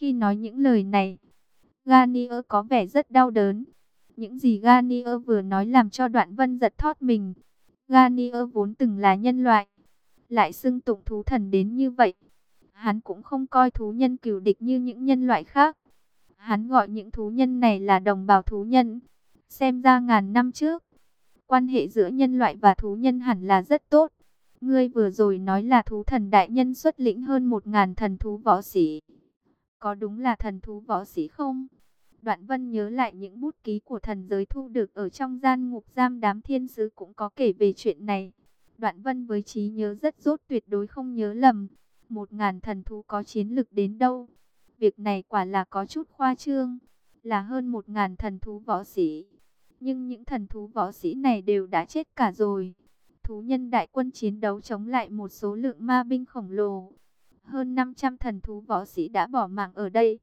Khi nói những lời này, Garnier có vẻ rất đau đớn. Những gì Garnier vừa nói làm cho đoạn vân giật thót mình. Garnier vốn từng là nhân loại, lại xưng tụng thú thần đến như vậy. Hắn cũng không coi thú nhân cửu địch như những nhân loại khác. Hắn gọi những thú nhân này là đồng bào thú nhân. Xem ra ngàn năm trước, quan hệ giữa nhân loại và thú nhân hẳn là rất tốt. Ngươi vừa rồi nói là thú thần đại nhân xuất lĩnh hơn một ngàn thần thú võ sĩ. Có đúng là thần thú võ sĩ không? Đoạn vân nhớ lại những bút ký của thần giới thu được ở trong gian ngục giam đám thiên sứ cũng có kể về chuyện này. Đoạn vân với trí nhớ rất rốt tuyệt đối không nhớ lầm. Một ngàn thần thú có chiến lực đến đâu? Việc này quả là có chút khoa trương. Là hơn một ngàn thần thú võ sĩ. Nhưng những thần thú võ sĩ này đều đã chết cả rồi. Thú nhân đại quân chiến đấu chống lại một số lượng ma binh khổng lồ. Hơn 500 thần thú võ sĩ đã bỏ mạng ở đây.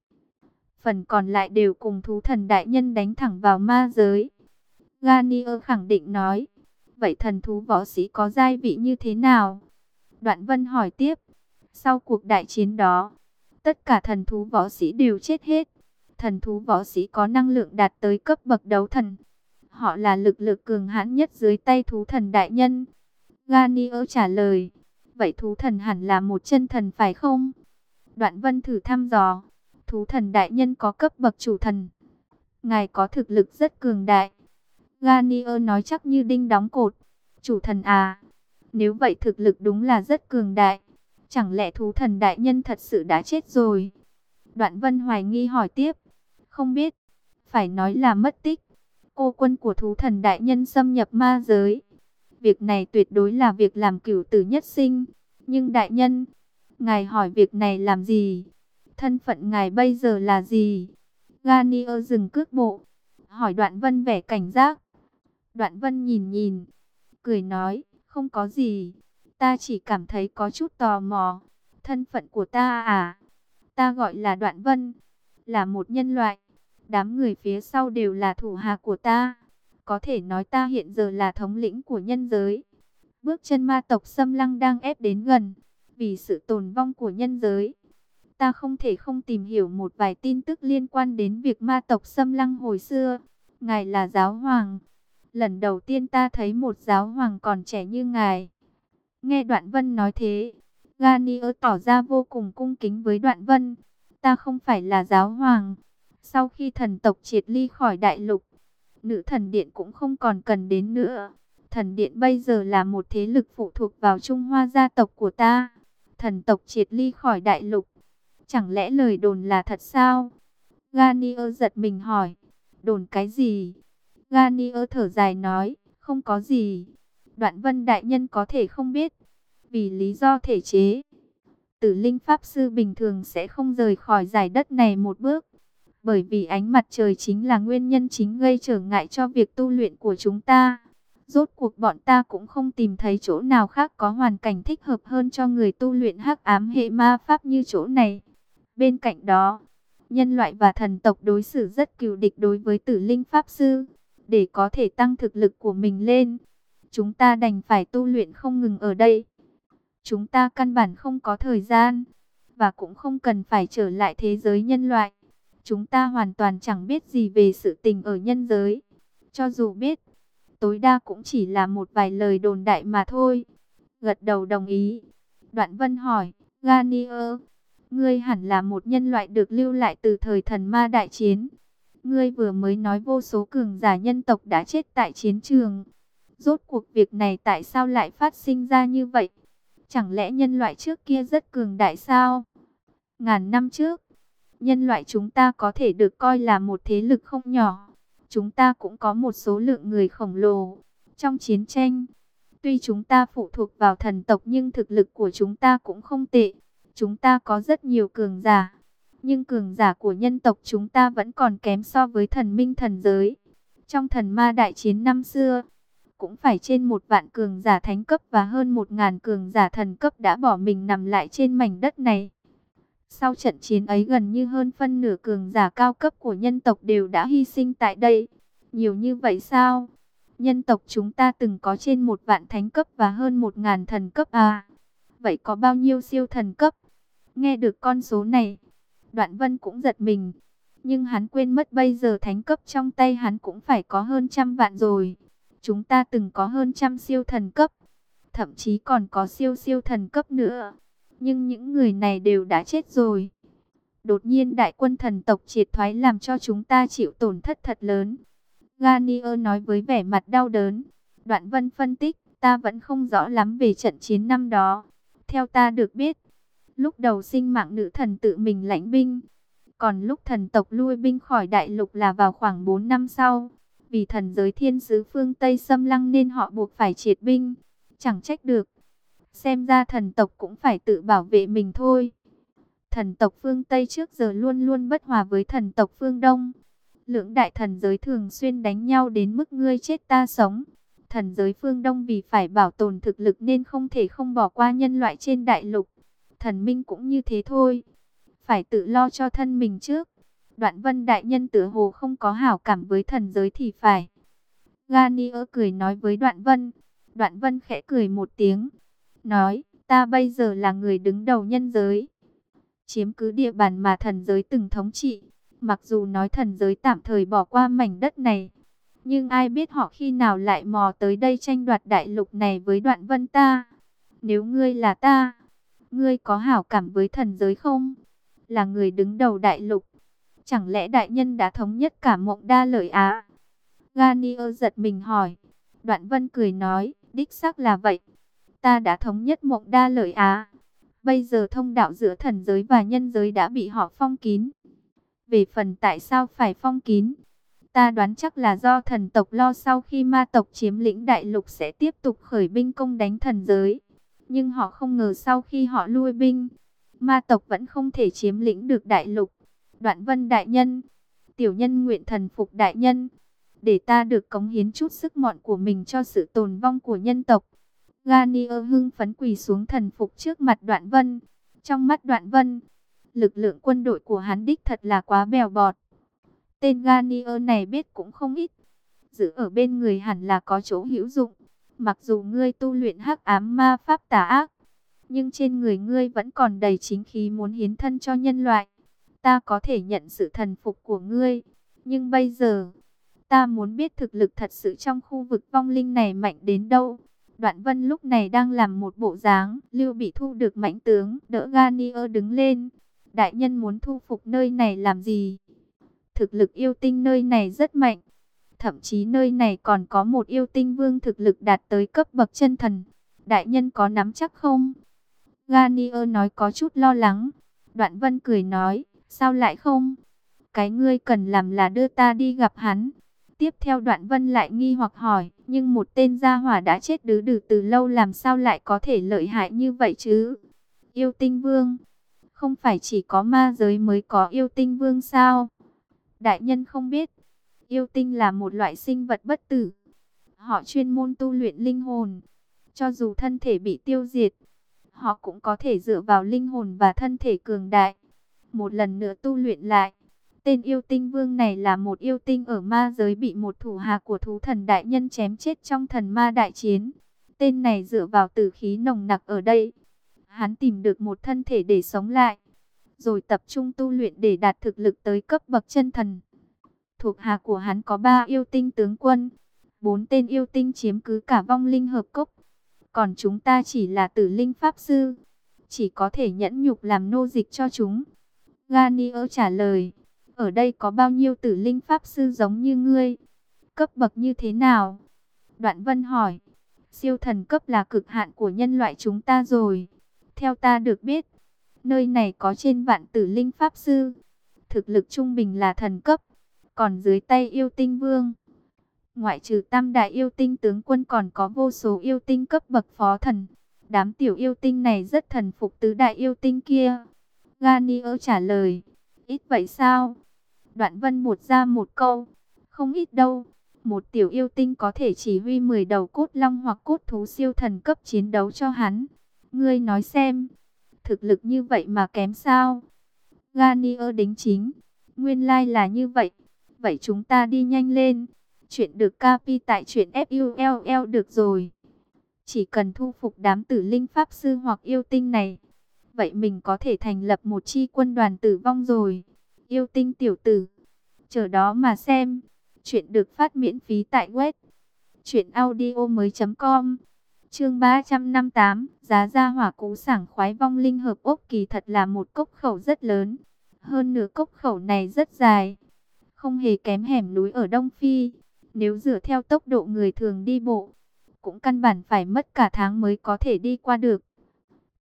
Phần còn lại đều cùng thú thần đại nhân đánh thẳng vào ma giới. Ganier khẳng định nói. Vậy thần thú võ sĩ có giai vị như thế nào? Đoạn vân hỏi tiếp. Sau cuộc đại chiến đó, tất cả thần thú võ sĩ đều chết hết. Thần thú võ sĩ có năng lượng đạt tới cấp bậc đấu thần. Họ là lực lượng cường hãn nhất dưới tay thú thần đại nhân. Ganier trả lời. Vậy thú thần hẳn là một chân thần phải không? Đoạn vân thử thăm dò. Thú thần đại nhân có cấp bậc chủ thần. Ngài có thực lực rất cường đại. Ganier nói chắc như đinh đóng cột. Chủ thần à, nếu vậy thực lực đúng là rất cường đại. Chẳng lẽ thú thần đại nhân thật sự đã chết rồi? Đoạn vân hoài nghi hỏi tiếp. Không biết, phải nói là mất tích. Cô quân của thú thần đại nhân xâm nhập ma giới. Việc này tuyệt đối là việc làm cửu tử nhất sinh. Nhưng đại nhân, ngài hỏi việc này làm gì? Thân phận ngài bây giờ là gì? Ganier dừng cước bộ, hỏi đoạn vân vẻ cảnh giác. Đoạn vân nhìn nhìn, cười nói, không có gì. Ta chỉ cảm thấy có chút tò mò. Thân phận của ta à? Ta gọi là đoạn vân, là một nhân loại. Đám người phía sau đều là thủ hạ của ta. Có thể nói ta hiện giờ là thống lĩnh của nhân giới. Bước chân ma tộc xâm lăng đang ép đến gần. Vì sự tồn vong của nhân giới. Ta không thể không tìm hiểu một vài tin tức liên quan đến việc ma tộc xâm lăng hồi xưa. Ngài là giáo hoàng. Lần đầu tiên ta thấy một giáo hoàng còn trẻ như ngài. Nghe Đoạn Vân nói thế, Ganier tỏ ra vô cùng cung kính với Đoạn Vân. Ta không phải là giáo hoàng. Sau khi thần tộc triệt ly khỏi đại lục, nữ thần điện cũng không còn cần đến nữa. Thần điện bây giờ là một thế lực phụ thuộc vào Trung Hoa gia tộc của ta. Thần tộc triệt ly khỏi đại lục. Chẳng lẽ lời đồn là thật sao? Ganier giật mình hỏi. Đồn cái gì? Ganier thở dài nói, không có gì. Đoạn vân đại nhân có thể không biết. Vì lý do thể chế, tử linh pháp sư bình thường sẽ không rời khỏi giải đất này một bước. Bởi vì ánh mặt trời chính là nguyên nhân chính gây trở ngại cho việc tu luyện của chúng ta. Rốt cuộc bọn ta cũng không tìm thấy chỗ nào khác có hoàn cảnh thích hợp hơn cho người tu luyện hắc ám hệ ma pháp như chỗ này. Bên cạnh đó, nhân loại và thần tộc đối xử rất cừu địch đối với tử linh pháp sư. Để có thể tăng thực lực của mình lên, chúng ta đành phải tu luyện không ngừng ở đây. Chúng ta căn bản không có thời gian, và cũng không cần phải trở lại thế giới nhân loại. Chúng ta hoàn toàn chẳng biết gì về sự tình ở nhân giới. Cho dù biết, tối đa cũng chỉ là một vài lời đồn đại mà thôi. Gật đầu đồng ý. Đoạn Vân hỏi, Ganier, ngươi hẳn là một nhân loại được lưu lại từ thời thần ma đại chiến. Ngươi vừa mới nói vô số cường giả nhân tộc đã chết tại chiến trường. Rốt cuộc việc này tại sao lại phát sinh ra như vậy? Chẳng lẽ nhân loại trước kia rất cường đại sao? Ngàn năm trước, nhân loại chúng ta có thể được coi là một thế lực không nhỏ. Chúng ta cũng có một số lượng người khổng lồ. Trong chiến tranh, tuy chúng ta phụ thuộc vào thần tộc nhưng thực lực của chúng ta cũng không tệ. Chúng ta có rất nhiều cường giả. Nhưng cường giả của nhân tộc chúng ta vẫn còn kém so với thần minh thần giới. Trong thần ma đại chiến năm xưa, cũng phải trên một vạn cường giả thánh cấp và hơn một ngàn cường giả thần cấp đã bỏ mình nằm lại trên mảnh đất này. Sau trận chiến ấy gần như hơn phân nửa cường giả cao cấp của nhân tộc đều đã hy sinh tại đây. Nhiều như vậy sao? Nhân tộc chúng ta từng có trên một vạn thánh cấp và hơn một ngàn thần cấp à? Vậy có bao nhiêu siêu thần cấp? Nghe được con số này, Đoạn vân cũng giật mình. Nhưng hắn quên mất bây giờ thánh cấp trong tay hắn cũng phải có hơn trăm vạn rồi. Chúng ta từng có hơn trăm siêu thần cấp. Thậm chí còn có siêu siêu thần cấp nữa. Nhưng những người này đều đã chết rồi. Đột nhiên đại quân thần tộc triệt thoái làm cho chúng ta chịu tổn thất thật lớn. Garnier nói với vẻ mặt đau đớn. Đoạn vân phân tích, ta vẫn không rõ lắm về trận chiến năm đó. Theo ta được biết, lúc đầu sinh mạng nữ thần tự mình lãnh binh. Còn lúc thần tộc lui binh khỏi đại lục là vào khoảng 4 năm sau. Vì thần giới thiên sứ phương Tây xâm lăng nên họ buộc phải triệt binh. Chẳng trách được. Xem ra thần tộc cũng phải tự bảo vệ mình thôi. Thần tộc phương Tây trước giờ luôn luôn bất hòa với thần tộc phương Đông. Lưỡng đại thần giới thường xuyên đánh nhau đến mức ngươi chết ta sống. Thần giới phương Đông vì phải bảo tồn thực lực nên không thể không bỏ qua nhân loại trên đại lục. Thần minh cũng như thế thôi. Phải tự lo cho thân mình trước. Đoạn vân đại nhân tử hồ không có hảo cảm với thần giới thì phải. Ganier cười nói với đoạn vân. Đoạn vân khẽ cười một tiếng. Nói, ta bây giờ là người đứng đầu nhân giới. Chiếm cứ địa bàn mà thần giới từng thống trị. Mặc dù nói thần giới tạm thời bỏ qua mảnh đất này. Nhưng ai biết họ khi nào lại mò tới đây tranh đoạt đại lục này với đoạn vân ta. Nếu ngươi là ta, ngươi có hảo cảm với thần giới không? Là người đứng đầu đại lục. Chẳng lẽ đại nhân đã thống nhất cả mộng đa lợi Á? Ganier giật mình hỏi. Đoạn vân cười nói, đích xác là vậy. Ta đã thống nhất mộng đa lợi Á. Bây giờ thông đạo giữa thần giới và nhân giới đã bị họ phong kín. Về phần tại sao phải phong kín, ta đoán chắc là do thần tộc lo sau khi ma tộc chiếm lĩnh đại lục sẽ tiếp tục khởi binh công đánh thần giới. Nhưng họ không ngờ sau khi họ lui binh, ma tộc vẫn không thể chiếm lĩnh được đại lục. Đoạn vân đại nhân, tiểu nhân nguyện thần phục đại nhân, để ta được cống hiến chút sức mọn của mình cho sự tồn vong của nhân tộc. Ganier hưng phấn quỳ xuống thần phục trước mặt đoạn vân. Trong mắt đoạn vân, lực lượng quân đội của hắn đích thật là quá bèo bọt. Tên Ganier này biết cũng không ít. Giữ ở bên người hẳn là có chỗ hữu dụng. Mặc dù ngươi tu luyện hắc ám ma pháp tà ác, nhưng trên người ngươi vẫn còn đầy chính khí muốn hiến thân cho nhân loại. Ta có thể nhận sự thần phục của ngươi, nhưng bây giờ, ta muốn biết thực lực thật sự trong khu vực vong linh này mạnh đến đâu. Đoạn vân lúc này đang làm một bộ dáng, lưu bị thu được mãnh tướng, đỡ Ganier đứng lên. Đại nhân muốn thu phục nơi này làm gì? Thực lực yêu tinh nơi này rất mạnh. Thậm chí nơi này còn có một yêu tinh vương thực lực đạt tới cấp bậc chân thần. Đại nhân có nắm chắc không? Ganier nói có chút lo lắng. Đoạn vân cười nói, sao lại không? Cái ngươi cần làm là đưa ta đi gặp hắn. Tiếp theo đoạn vân lại nghi hoặc hỏi, nhưng một tên gia hỏa đã chết đứ đừ từ lâu làm sao lại có thể lợi hại như vậy chứ? Yêu tinh vương, không phải chỉ có ma giới mới có yêu tinh vương sao? Đại nhân không biết, yêu tinh là một loại sinh vật bất tử. Họ chuyên môn tu luyện linh hồn. Cho dù thân thể bị tiêu diệt, họ cũng có thể dựa vào linh hồn và thân thể cường đại. Một lần nữa tu luyện lại. Tên yêu tinh vương này là một yêu tinh ở ma giới bị một thủ hạ của thú thần đại nhân chém chết trong thần ma đại chiến. Tên này dựa vào tử khí nồng nặc ở đây. Hắn tìm được một thân thể để sống lại. Rồi tập trung tu luyện để đạt thực lực tới cấp bậc chân thần. Thuộc hạ của hắn có ba yêu tinh tướng quân. Bốn tên yêu tinh chiếm cứ cả vong linh hợp cốc. Còn chúng ta chỉ là tử linh pháp sư. Chỉ có thể nhẫn nhục làm nô dịch cho chúng. Ganier trả lời. Ở đây có bao nhiêu tử linh pháp sư giống như ngươi? Cấp bậc như thế nào? Đoạn vân hỏi. Siêu thần cấp là cực hạn của nhân loại chúng ta rồi. Theo ta được biết, nơi này có trên vạn tử linh pháp sư. Thực lực trung bình là thần cấp, còn dưới tay yêu tinh vương. Ngoại trừ tam đại yêu tinh tướng quân còn có vô số yêu tinh cấp bậc phó thần. Đám tiểu yêu tinh này rất thần phục tứ đại yêu tinh kia. Ganier trả lời, ít vậy sao? Đoạn vân một ra một câu, không ít đâu. Một tiểu yêu tinh có thể chỉ huy 10 đầu cốt long hoặc cốt thú siêu thần cấp chiến đấu cho hắn. Ngươi nói xem, thực lực như vậy mà kém sao? Garnier đính chính, nguyên lai like là như vậy. Vậy chúng ta đi nhanh lên. Chuyện được capi tại chuyện FULL được rồi. Chỉ cần thu phục đám tử linh pháp sư hoặc yêu tinh này. vậy mình có thể thành lập một chi quân đoàn tử vong rồi. Yêu tinh tiểu tử, chờ đó mà xem. Chuyện được phát miễn phí tại web truyệnaudiomoi.com. Chương 358, giá ra hỏa cú sảng khoái vong linh hợp ốc kỳ thật là một cốc khẩu rất lớn. Hơn nửa cốc khẩu này rất dài, không hề kém hẻm núi ở Đông Phi. Nếu dựa theo tốc độ người thường đi bộ, cũng căn bản phải mất cả tháng mới có thể đi qua được.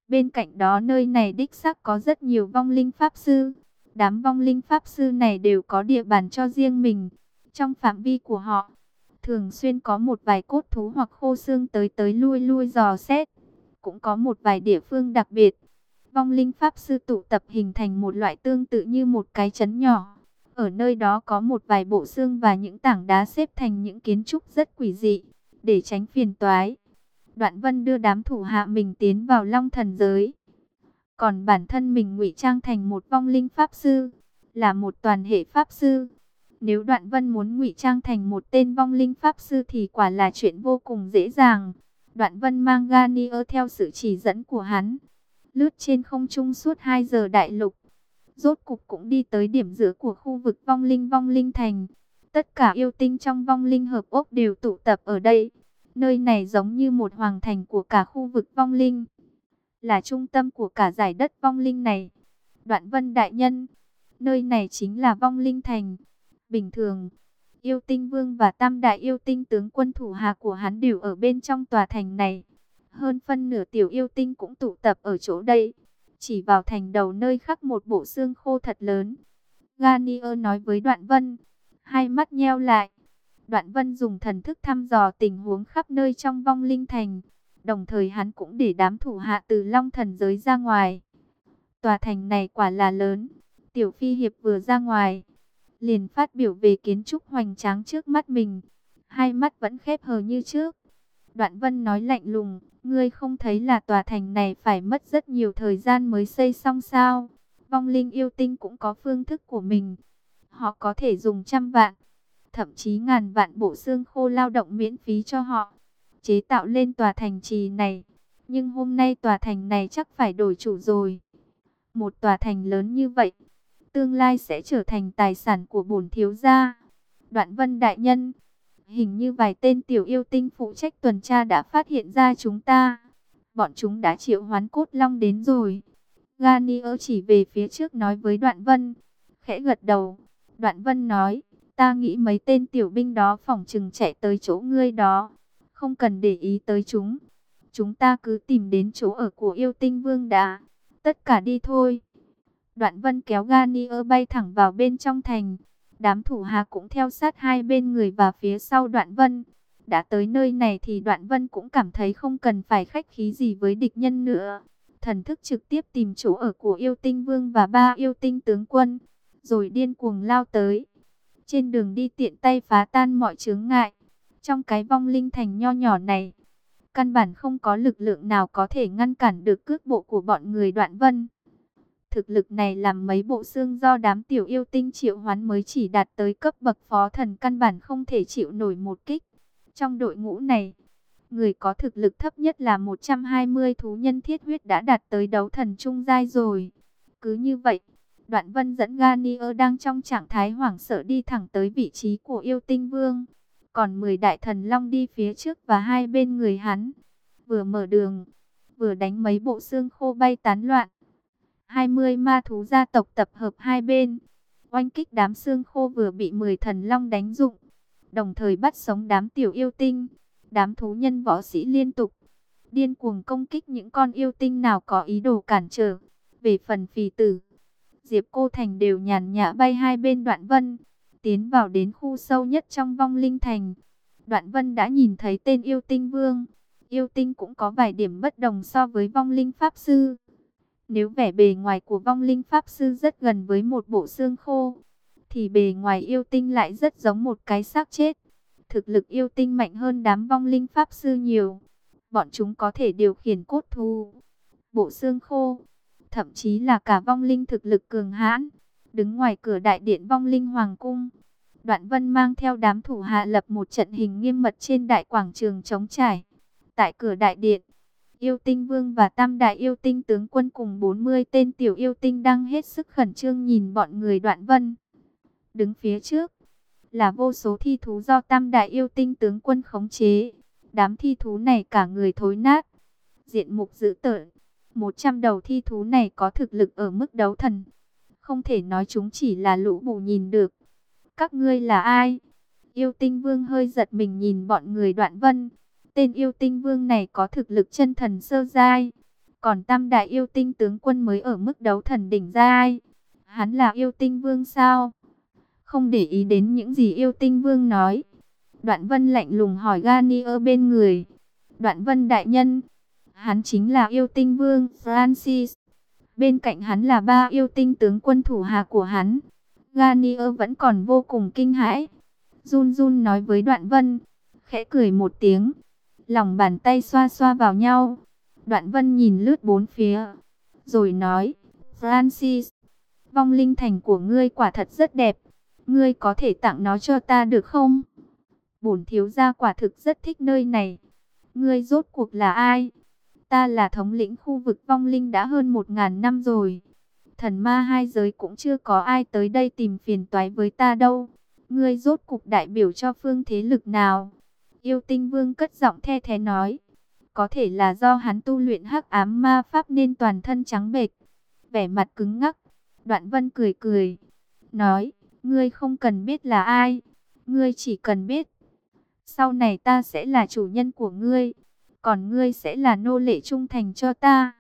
Bên cạnh đó nơi này đích xác có rất nhiều vong linh pháp sư. Đám vong linh pháp sư này đều có địa bàn cho riêng mình. Trong phạm vi của họ, thường xuyên có một vài cốt thú hoặc khô xương tới tới lui lui dò xét. Cũng có một vài địa phương đặc biệt. Vong linh pháp sư tụ tập hình thành một loại tương tự như một cái chấn nhỏ. Ở nơi đó có một vài bộ xương và những tảng đá xếp thành những kiến trúc rất quỷ dị, để tránh phiền toái. Đoạn Vân đưa đám thủ hạ mình tiến vào Long Thần giới. Còn bản thân mình ngụy trang thành một vong linh pháp sư, là một toàn hệ pháp sư. Nếu Đoạn Vân muốn ngụy trang thành một tên vong linh pháp sư thì quả là chuyện vô cùng dễ dàng. Đoạn Vân mang Ganier theo sự chỉ dẫn của hắn, lướt trên không trung suốt 2 giờ đại lục. Rốt cục cũng đi tới điểm giữa của khu vực vong linh vong linh thành. Tất cả yêu tinh trong vong linh hợp ốc đều tụ tập ở đây. Nơi này giống như một hoàng thành của cả khu vực vong linh. Là trung tâm của cả giải đất vong linh này. Đoạn vân đại nhân. Nơi này chính là vong linh thành. Bình thường, yêu tinh vương và tam đại yêu tinh tướng quân thủ hạ của hắn đều ở bên trong tòa thành này. Hơn phân nửa tiểu yêu tinh cũng tụ tập ở chỗ đây. Chỉ vào thành đầu nơi khắc một bộ xương khô thật lớn. Ganier nói với đoạn vân. Hai mắt nheo lại. Đoạn vân dùng thần thức thăm dò tình huống khắp nơi trong vong linh thành. Đồng thời hắn cũng để đám thủ hạ từ long thần giới ra ngoài. Tòa thành này quả là lớn. Tiểu phi hiệp vừa ra ngoài. Liền phát biểu về kiến trúc hoành tráng trước mắt mình. Hai mắt vẫn khép hờ như trước. Đoạn vân nói lạnh lùng. Ngươi không thấy là tòa thành này phải mất rất nhiều thời gian mới xây xong sao? Vong linh yêu tinh cũng có phương thức của mình. Họ có thể dùng trăm vạn, thậm chí ngàn vạn bộ xương khô lao động miễn phí cho họ, chế tạo lên tòa thành trì này. Nhưng hôm nay tòa thành này chắc phải đổi chủ rồi. Một tòa thành lớn như vậy, tương lai sẽ trở thành tài sản của bổn thiếu gia. Đoạn vân đại nhân, hình như vài tên tiểu yêu tinh phụ trách tuần tra đã phát hiện ra chúng ta. Bọn chúng đã triệu hoán cốt long đến rồi. Ganier chỉ về phía trước nói với đoạn vân, khẽ gật đầu. Đoạn vân nói, ta nghĩ mấy tên tiểu binh đó phỏng chừng chạy tới chỗ ngươi đó. Không cần để ý tới chúng. Chúng ta cứ tìm đến chỗ ở của yêu tinh vương đã. Tất cả đi thôi. Đoạn vân kéo Garnier bay thẳng vào bên trong thành. Đám thủ hạ cũng theo sát hai bên người và phía sau đoạn vân. Đã tới nơi này thì đoạn vân cũng cảm thấy không cần phải khách khí gì với địch nhân nữa. Thần thức trực tiếp tìm chỗ ở của yêu tinh vương và ba yêu tinh tướng quân rồi điên cuồng lao tới. Trên đường đi tiện tay phá tan mọi chướng ngại. Trong cái vong linh thành nho nhỏ này, căn bản không có lực lượng nào có thể ngăn cản được cước bộ của bọn người đoạn vân. Thực lực này làm mấy bộ xương do đám tiểu yêu tinh triệu hoán mới chỉ đạt tới cấp bậc phó thần căn bản không thể chịu nổi một kích. Trong đội ngũ này, người có thực lực thấp nhất là 120 thú nhân thiết huyết đã đạt tới đấu thần trung giai rồi. Cứ như vậy, Đoạn vân dẫn Ganier đang trong trạng thái hoảng sợ đi thẳng tới vị trí của yêu tinh vương. Còn 10 đại thần long đi phía trước và hai bên người hắn. Vừa mở đường, vừa đánh mấy bộ xương khô bay tán loạn. 20 ma thú gia tộc tập hợp hai bên. Oanh kích đám xương khô vừa bị 10 thần long đánh dụng. Đồng thời bắt sống đám tiểu yêu tinh. Đám thú nhân võ sĩ liên tục. Điên cuồng công kích những con yêu tinh nào có ý đồ cản trở. Về phần phì tử Diệp Cô Thành đều nhàn nhã bay hai bên đoạn vân, tiến vào đến khu sâu nhất trong vong linh thành. Đoạn vân đã nhìn thấy tên yêu tinh vương. Yêu tinh cũng có vài điểm bất đồng so với vong linh pháp sư. Nếu vẻ bề ngoài của vong linh pháp sư rất gần với một bộ xương khô, thì bề ngoài yêu tinh lại rất giống một cái xác chết. Thực lực yêu tinh mạnh hơn đám vong linh pháp sư nhiều. Bọn chúng có thể điều khiển cốt thù, bộ xương khô, thậm chí là cả vong linh thực lực cường hãn, đứng ngoài cửa đại điện vong linh hoàng cung. Đoạn Vân mang theo đám thủ hạ lập một trận hình nghiêm mật trên đại quảng trường trống trải. Tại cửa đại điện, Yêu tinh vương và tam đại yêu tinh tướng quân cùng 40 tên tiểu yêu tinh đang hết sức khẩn trương nhìn bọn người đoạn vân. Đứng phía trước là vô số thi thú do tam đại yêu tinh tướng quân khống chế. Đám thi thú này cả người thối nát, diện mục dữ tợn. 100 đầu thi thú này có thực lực ở mức đấu thần. Không thể nói chúng chỉ là lũ bù nhìn được. Các ngươi là ai? Yêu tinh vương hơi giật mình nhìn bọn người đoạn vân. Tên yêu tinh vương này có thực lực chân thần sơ giai. Còn tam đại yêu tinh tướng quân mới ở mức đấu thần đỉnh giai. Hắn là yêu tinh vương sao? Không để ý đến những gì yêu tinh vương nói. Đoạn vân lạnh lùng hỏi Gani ở bên người. Đoạn vân đại nhân. Hắn chính là yêu tinh vương Francis. Bên cạnh hắn là ba yêu tinh tướng quân thủ hạ của hắn. Garnier vẫn còn vô cùng kinh hãi. Jun Jun nói với Đoạn Vân, khẽ cười một tiếng, lòng bàn tay xoa xoa vào nhau. Đoạn Vân nhìn lướt bốn phía, rồi nói, Francis, vong linh thành của ngươi quả thật rất đẹp, ngươi có thể tặng nó cho ta được không? Bổn thiếu gia quả thực rất thích nơi này. Ngươi rốt cuộc là ai? Ta là thống lĩnh khu vực vong linh đã hơn một ngàn năm rồi. Thần ma hai giới cũng chưa có ai tới đây tìm phiền toái với ta đâu. Ngươi rốt cục đại biểu cho phương thế lực nào? Yêu tinh vương cất giọng the thế nói. Có thể là do hắn tu luyện hắc ám ma pháp nên toàn thân trắng bệch. Vẻ mặt cứng ngắc. Đoạn vân cười cười. Nói, ngươi không cần biết là ai. Ngươi chỉ cần biết. Sau này ta sẽ là chủ nhân của ngươi còn ngươi sẽ là nô lệ trung thành cho ta.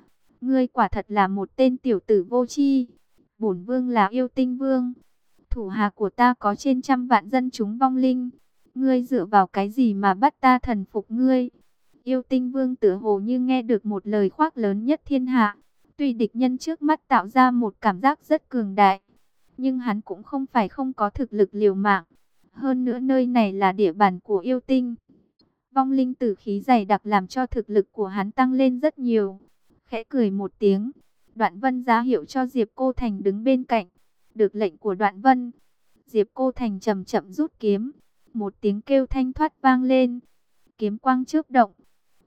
Ngươi quả thật là một tên tiểu tử vô tri. Bổn vương là yêu tinh vương. Thủ hạ của ta có trên trăm vạn dân chúng vong linh. Ngươi dựa vào cái gì mà bắt ta thần phục ngươi? Yêu tinh vương tựa hồ như nghe được một lời khoác lớn nhất thiên hạ. Tuy địch nhân trước mắt tạo ra một cảm giác rất cường đại. Nhưng hắn cũng không phải không có thực lực liều mạng. Hơn nữa nơi này là địa bàn của yêu tinh. Vong linh tử khí dày đặc làm cho thực lực của hắn tăng lên rất nhiều. Khẽ cười một tiếng, Đoạn Vân ra hiệu cho Diệp Cô Thành đứng bên cạnh. Được lệnh của Đoạn Vân, Diệp Cô Thành chậm chậm rút kiếm. Một tiếng kêu thanh thoát vang lên. Kiếm quang trước động,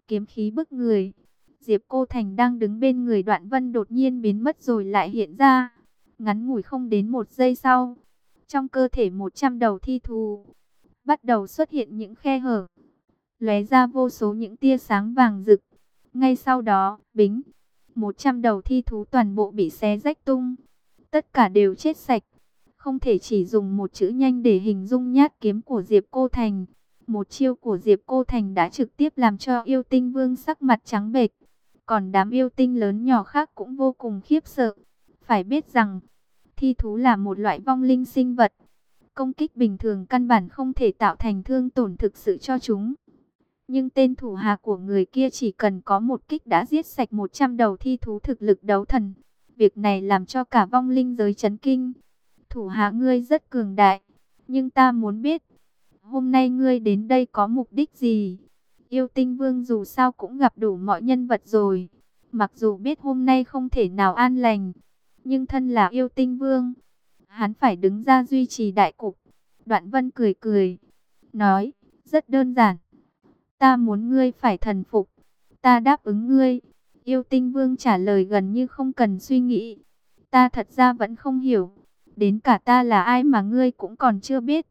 kiếm khí bức người. Diệp Cô Thành đang đứng bên người Đoạn Vân đột nhiên biến mất rồi lại hiện ra. Ngắn ngủi không đến một giây sau. Trong cơ thể 100 đầu thi thù, bắt đầu xuất hiện những khe hở lóe ra vô số những tia sáng vàng rực. Ngay sau đó, bính, 100 đầu thi thú toàn bộ bị xé rách tung. Tất cả đều chết sạch. Không thể chỉ dùng một chữ nhanh để hình dung nhát kiếm của Diệp Cô Thành. Một chiêu của Diệp Cô Thành đã trực tiếp làm cho yêu tinh vương sắc mặt trắng bệch. Còn đám yêu tinh lớn nhỏ khác cũng vô cùng khiếp sợ. Phải biết rằng, thi thú là một loại vong linh sinh vật. Công kích bình thường căn bản không thể tạo thành thương tổn thực sự cho chúng. Nhưng tên thủ hạ của người kia chỉ cần có một kích đã giết sạch 100 đầu thi thú thực lực đấu thần. Việc này làm cho cả vong linh giới chấn kinh. Thủ hạ ngươi rất cường đại, nhưng ta muốn biết, hôm nay ngươi đến đây có mục đích gì? Yêu tinh vương dù sao cũng gặp đủ mọi nhân vật rồi. Mặc dù biết hôm nay không thể nào an lành, nhưng thân là yêu tinh vương, hắn phải đứng ra duy trì đại cục. Đoạn vân cười cười, nói, rất đơn giản. Ta muốn ngươi phải thần phục. Ta đáp ứng ngươi. Yêu tinh vương trả lời gần như không cần suy nghĩ. Ta thật ra vẫn không hiểu. Đến cả ta là ai mà ngươi cũng còn chưa biết.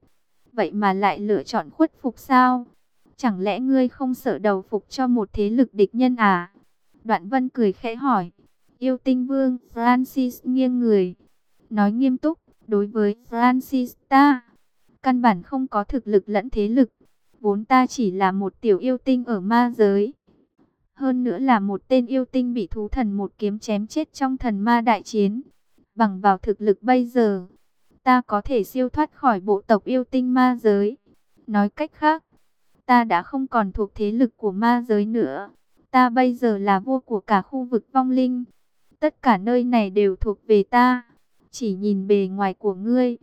Vậy mà lại lựa chọn khuất phục sao? Chẳng lẽ ngươi không sợ đầu phục cho một thế lực địch nhân à? Đoạn vân cười khẽ hỏi. Yêu tinh vương Francis nghiêng người. Nói nghiêm túc, đối với Francis ta, căn bản không có thực lực lẫn thế lực vốn ta chỉ là một tiểu yêu tinh ở ma giới. Hơn nữa là một tên yêu tinh bị thú thần một kiếm chém chết trong thần ma đại chiến. Bằng vào thực lực bây giờ, ta có thể siêu thoát khỏi bộ tộc yêu tinh ma giới. Nói cách khác, ta đã không còn thuộc thế lực của ma giới nữa. Ta bây giờ là vua của cả khu vực vong linh. Tất cả nơi này đều thuộc về ta. Chỉ nhìn bề ngoài của ngươi,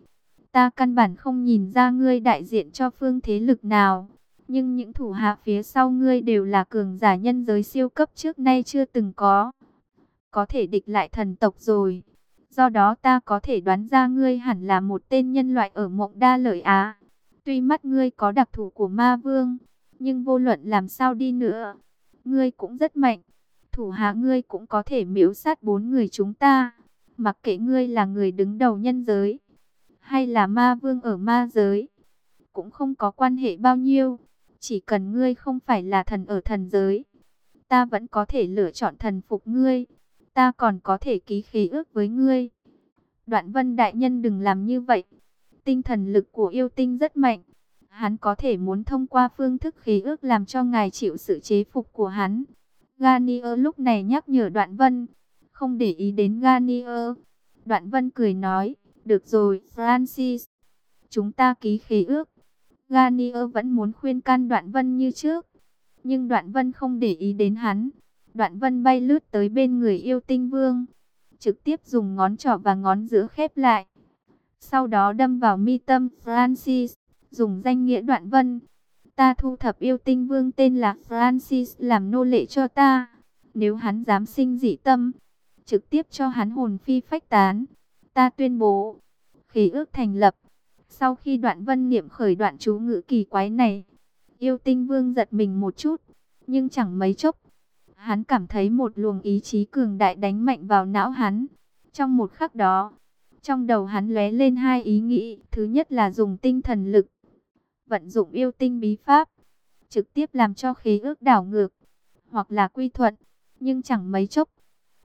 Ta căn bản không nhìn ra ngươi đại diện cho phương thế lực nào. Nhưng những thủ hạ phía sau ngươi đều là cường giả nhân giới siêu cấp trước nay chưa từng có. Có thể địch lại thần tộc rồi. Do đó ta có thể đoán ra ngươi hẳn là một tên nhân loại ở mộng đa lợi Á. Tuy mắt ngươi có đặc thù của ma vương, nhưng vô luận làm sao đi nữa, ngươi cũng rất mạnh. thủ hạ ngươi cũng có thể miễu sát bốn người chúng ta. Mặc kệ ngươi là người đứng đầu nhân giới, hay là ma vương ở ma giới, cũng không có quan hệ bao nhiêu. Chỉ cần ngươi không phải là thần ở thần giới, ta vẫn có thể lựa chọn thần phục ngươi. Ta còn có thể ký khí ước với ngươi. Đoạn vân đại nhân đừng làm như vậy. Tinh thần lực của yêu tinh rất mạnh. Hắn có thể muốn thông qua phương thức khí ước làm cho ngài chịu sự chế phục của hắn. Garnier lúc này nhắc nhở Đoạn Vân, không để ý đến Garnier. Đoạn Vân cười nói, được rồi, Francis, chúng ta ký khế ước. Garnier vẫn muốn khuyên can Đoạn Vân như trước, nhưng Đoạn Vân không để ý đến hắn. Đoạn Vân bay lướt tới bên người yêu tinh vương, trực tiếp dùng ngón trỏ và ngón giữa khép lại. Sau đó đâm vào mi tâm Francis, dùng danh nghĩa Đoạn Vân. Ta thu thập yêu tinh vương tên là Francis làm nô lệ cho ta. Nếu hắn dám sinh dị tâm, trực tiếp cho hắn hồn phi phách tán. Ta tuyên bố, khí ước thành lập. Sau khi đoạn vân niệm khởi đoạn chú ngữ kỳ quái này, yêu tinh vương giật mình một chút, nhưng chẳng mấy chốc. Hắn cảm thấy một luồng ý chí cường đại đánh mạnh vào não hắn. Trong một khắc đó, trong đầu hắn lóe lên hai ý nghĩ. Thứ nhất là dùng tinh thần lực, vận dụng yêu tinh bí pháp, trực tiếp làm cho khí ước đảo ngược, hoặc là quy thuận. Nhưng chẳng mấy chốc,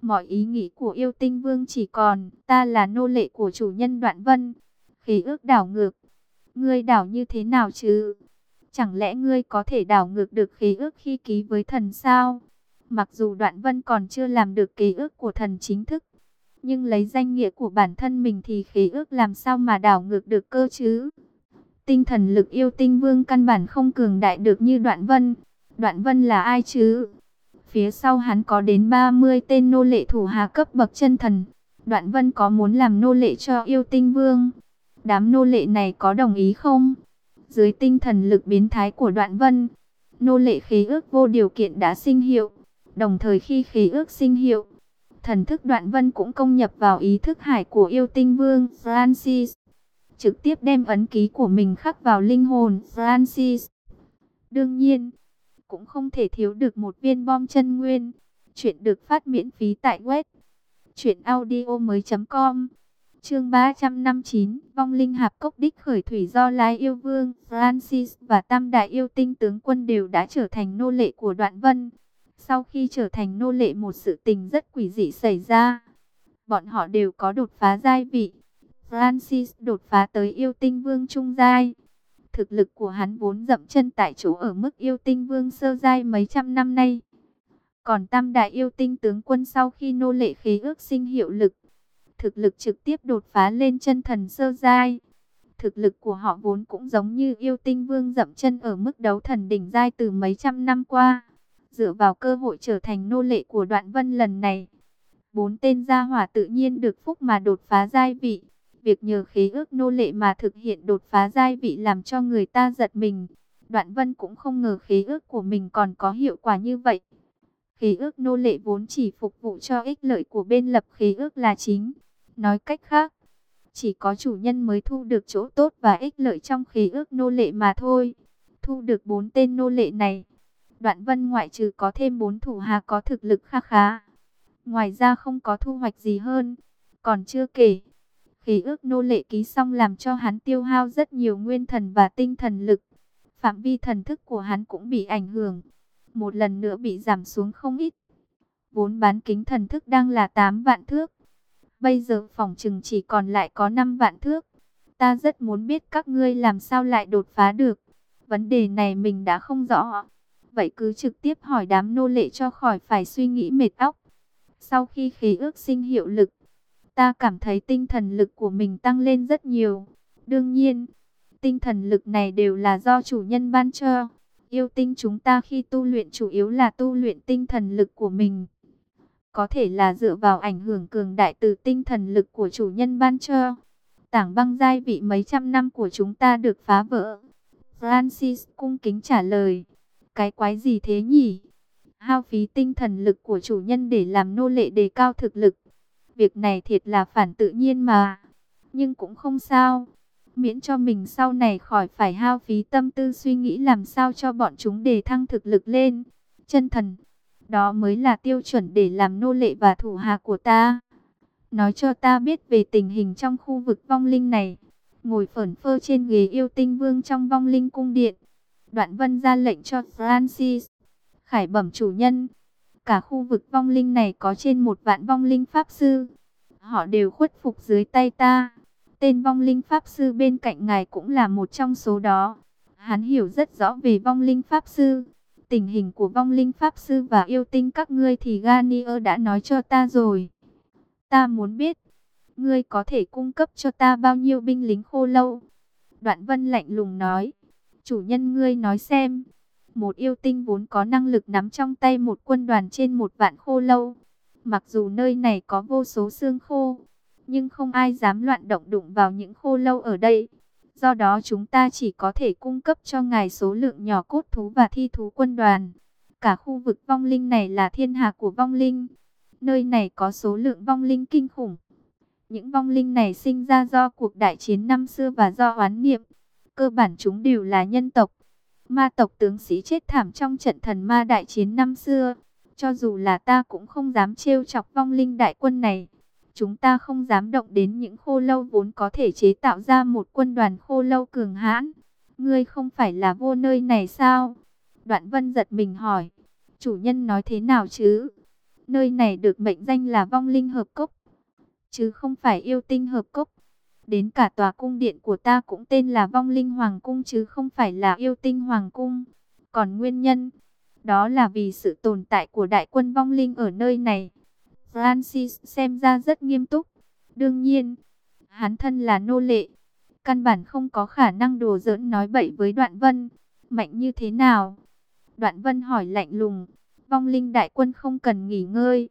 mọi ý nghĩ của yêu tinh vương chỉ còn, ta là nô lệ của chủ nhân đoạn vân. Khí ước đảo ngược, ngươi đảo như thế nào chứ? Chẳng lẽ ngươi có thể đảo ngược được khí ước khi ký với thần sao? Mặc dù đoạn vân còn chưa làm được ký ước của thần chính thức, nhưng lấy danh nghĩa của bản thân mình thì khí ước làm sao mà đảo ngược được cơ chứ? Tinh thần lực yêu tinh vương căn bản không cường đại được như đoạn vân. Đoạn vân là ai chứ? Phía sau hắn có đến 30 tên nô lệ thủ hạ cấp bậc chân thần. Đoạn vân có muốn làm nô lệ cho yêu tinh vương? Đám nô lệ này có đồng ý không? Dưới tinh thần lực biến thái của đoạn vân, nô lệ khí ước vô điều kiện đã sinh hiệu. Đồng thời khi khí ước sinh hiệu, thần thức đoạn vân cũng công nhập vào ý thức hải của yêu tinh vương Francis trực tiếp đem ấn ký của mình khắc vào linh hồn Francis. Đương nhiên, cũng không thể thiếu được một viên bom chân nguyên. Chuyện được phát miễn phí tại web truyệnaudiomoi.com. Chương 359, vong linh hạp cốc đích khởi thủy do Lai Yêu Vương, Francis và Tam đại yêu tinh tướng quân đều đã trở thành nô lệ của Đoạn Vân. Sau khi trở thành nô lệ một sự tình rất quỷ dị xảy ra, bọn họ đều có đột phá giai vị. Francis đột phá tới yêu tinh vương trung giai. Thực lực của hắn vốn dậm chân tại chỗ ở mức yêu tinh vương sơ giai mấy trăm năm nay. Còn tam đại yêu tinh tướng quân sau khi nô lệ khí ước sinh hiệu lực, thực lực trực tiếp đột phá lên chân thần sơ giai. Thực lực của họ vốn cũng giống như yêu tinh vương dậm chân ở mức đấu thần đỉnh giai từ mấy trăm năm qua. Dựa vào cơ hội trở thành nô lệ của đoạn vân lần này, bốn tên gia hỏa tự nhiên được phúc mà đột phá giai vị. Việc nhờ khí ước nô lệ mà thực hiện đột phá giai vị làm cho người ta giật mình. Đoạn vân cũng không ngờ khí ước của mình còn có hiệu quả như vậy. Khí ước nô lệ vốn chỉ phục vụ cho ích lợi của bên lập khí ước là chính. Nói cách khác, chỉ có chủ nhân mới thu được chỗ tốt và ích lợi trong khí ước nô lệ mà thôi. Thu được bốn tên nô lệ này, đoạn vân ngoại trừ có thêm bốn thủ hạ có thực lực khá khá. Ngoài ra không có thu hoạch gì hơn. Còn chưa kể, Khí ước nô lệ ký xong làm cho hắn tiêu hao rất nhiều nguyên thần và tinh thần lực. Phạm vi thần thức của hắn cũng bị ảnh hưởng. Một lần nữa bị giảm xuống không ít. Vốn bán kính thần thức đang là 8 vạn thước. Bây giờ phòng trừng chỉ còn lại có 5 vạn thước. Ta rất muốn biết các ngươi làm sao lại đột phá được. Vấn đề này mình đã không rõ. Vậy cứ trực tiếp hỏi đám nô lệ cho khỏi phải suy nghĩ mệt óc. Sau khi khí ước sinh hiệu lực, ta cảm thấy tinh thần lực của mình tăng lên rất nhiều. Đương nhiên, tinh thần lực này đều là do chủ nhân ban cho. Yêu tinh chúng ta khi tu luyện chủ yếu là tu luyện tinh thần lực của mình. Có thể là dựa vào ảnh hưởng cường đại từ tinh thần lực của chủ nhân ban cho. Tảng băng giai vị mấy trăm năm của chúng ta được phá vỡ. Francis cung kính trả lời. Cái quái gì thế nhỉ? Hao phí tinh thần lực của chủ nhân để làm nô lệ đề cao thực lực. Việc này thiệt là phản tự nhiên mà. Nhưng cũng không sao. Miễn cho mình sau này khỏi phải hao phí tâm tư suy nghĩ làm sao cho bọn chúng đề thăng thực lực lên. Chân thần. Đó mới là tiêu chuẩn để làm nô lệ và thủ hạ của ta. Nói cho ta biết về tình hình trong khu vực vong linh này. Ngồi phởn phơ trên ghế yêu tinh vương trong vong linh cung điện. Đoạn vân ra lệnh cho Francis. Khải bẩm chủ nhân. Cả khu vực vong linh này có trên một vạn vong linh pháp sư. Họ đều khuất phục dưới tay ta. Tên vong linh pháp sư bên cạnh ngài cũng là một trong số đó. Hắn hiểu rất rõ về vong linh pháp sư. Tình hình của vong linh pháp sư và yêu tinh các ngươi thì Garnier đã nói cho ta rồi. Ta muốn biết, ngươi có thể cung cấp cho ta bao nhiêu binh lính khô lâu? Đoạn vân lạnh lùng nói, chủ nhân ngươi nói xem. Một yêu tinh vốn có năng lực nắm trong tay một quân đoàn trên một vạn khô lâu. Mặc dù nơi này có vô số xương khô, nhưng không ai dám loạn động đụng vào những khô lâu ở đây. Do đó chúng ta chỉ có thể cung cấp cho ngài số lượng nhỏ cốt thú và thi thú quân đoàn. Cả khu vực vong linh này là thiên hạ của vong linh. Nơi này có số lượng vong linh kinh khủng. Những vong linh này sinh ra do cuộc đại chiến năm xưa và do oán niệm. Cơ bản chúng đều là nhân tộc. Ma tộc tướng sĩ chết thảm trong trận thần ma đại chiến năm xưa. Cho dù là ta cũng không dám trêu chọc vong linh đại quân này. Chúng ta không dám động đến những khô lâu vốn có thể chế tạo ra một quân đoàn khô lâu cường hãn. Ngươi không phải là vô nơi này sao? Đoạn vân giật mình hỏi. Chủ nhân nói thế nào chứ? Nơi này được mệnh danh là vong linh hợp cốc. Chứ không phải yêu tinh hợp cốc. Đến cả tòa cung điện của ta cũng tên là vong linh hoàng cung chứ không phải là yêu tinh hoàng cung. Còn nguyên nhân, đó là vì sự tồn tại của đại quân vong linh ở nơi này. Francis xem ra rất nghiêm túc. Đương nhiên, hắn thân là nô lệ. Căn bản không có khả năng đùa giỡn nói bậy với Đoạn Vân. Mạnh như thế nào? Đoạn Vân hỏi lạnh lùng. Vong linh đại quân không cần nghỉ ngơi.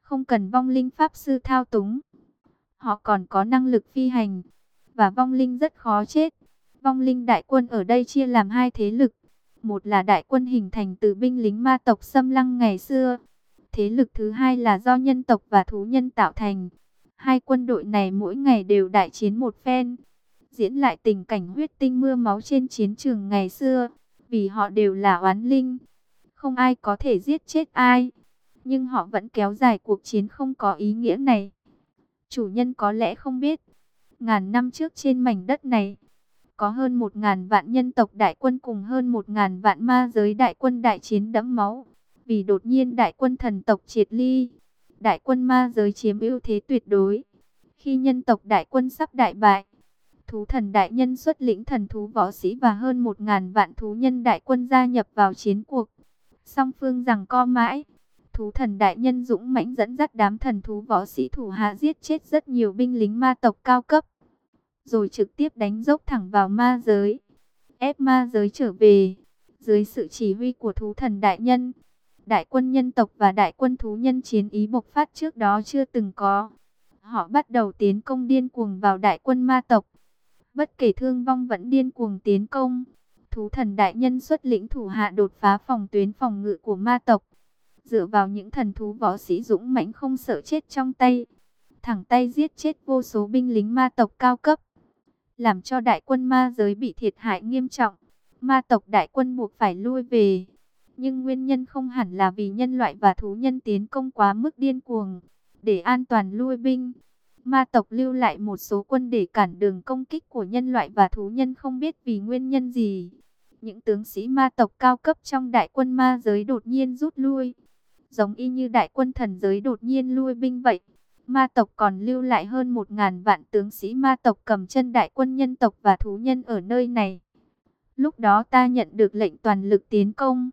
Không cần vong linh pháp sư thao túng. Họ còn có năng lực phi hành. Và vong linh rất khó chết. Vong linh đại quân ở đây chia làm hai thế lực. Một là đại quân hình thành từ binh lính ma tộc xâm lăng ngày xưa Thế lực thứ hai là do nhân tộc và thú nhân tạo thành. Hai quân đội này mỗi ngày đều đại chiến một phen. Diễn lại tình cảnh huyết tinh mưa máu trên chiến trường ngày xưa. Vì họ đều là oán linh. Không ai có thể giết chết ai. Nhưng họ vẫn kéo dài cuộc chiến không có ý nghĩa này. Chủ nhân có lẽ không biết. Ngàn năm trước trên mảnh đất này có hơn một ngàn vạn nhân tộc đại quân cùng hơn một ngàn vạn ma giới đại quân đại chiến đẫm máu vì đột nhiên đại quân thần tộc triệt ly, đại quân ma giới chiếm ưu thế tuyệt đối. Khi nhân tộc đại quân sắp đại bại, thú thần đại nhân xuất lĩnh thần thú võ sĩ và hơn một ngàn vạn thú nhân đại quân gia nhập vào chiến cuộc. Song phương rằng co mãi, thú thần đại nhân dũng mãnh dẫn dắt đám thần thú võ sĩ thủ hạ giết chết rất nhiều binh lính ma tộc cao cấp, rồi trực tiếp đánh dốc thẳng vào ma giới, ép ma giới trở về. Dưới sự chỉ huy của thú thần đại nhân, đại quân nhân tộc và đại quân thú nhân chiến ý bộc phát trước đó chưa từng có. Họ bắt đầu tiến công điên cuồng vào đại quân ma tộc. Bất kể thương vong vẫn điên cuồng tiến công. Thú thần đại nhân xuất lĩnh thủ hạ đột phá phòng tuyến phòng ngự của ma tộc. Dựa vào những thần thú võ sĩ dũng mãnh không sợ chết trong tay. Thẳng tay giết chết vô số binh lính ma tộc cao cấp. Làm cho đại quân ma giới bị thiệt hại nghiêm trọng. Ma tộc đại quân buộc phải lui về nhưng nguyên nhân không hẳn là vì nhân loại và thú nhân tiến công quá mức điên cuồng. Để an toàn lui binh, ma tộc lưu lại một số quân để cản đường công kích của nhân loại và thú nhân không biết vì nguyên nhân gì. Những tướng sĩ ma tộc cao cấp trong đại quân ma giới đột nhiên rút lui. Giống y như đại quân thần giới đột nhiên lui binh vậy. Ma tộc còn lưu lại hơn một ngàn vạn tướng sĩ, ma tộc cầm chân đại quân nhân tộc và thú nhân ở nơi này. Lúc đó ta nhận được lệnh toàn lực tiến công.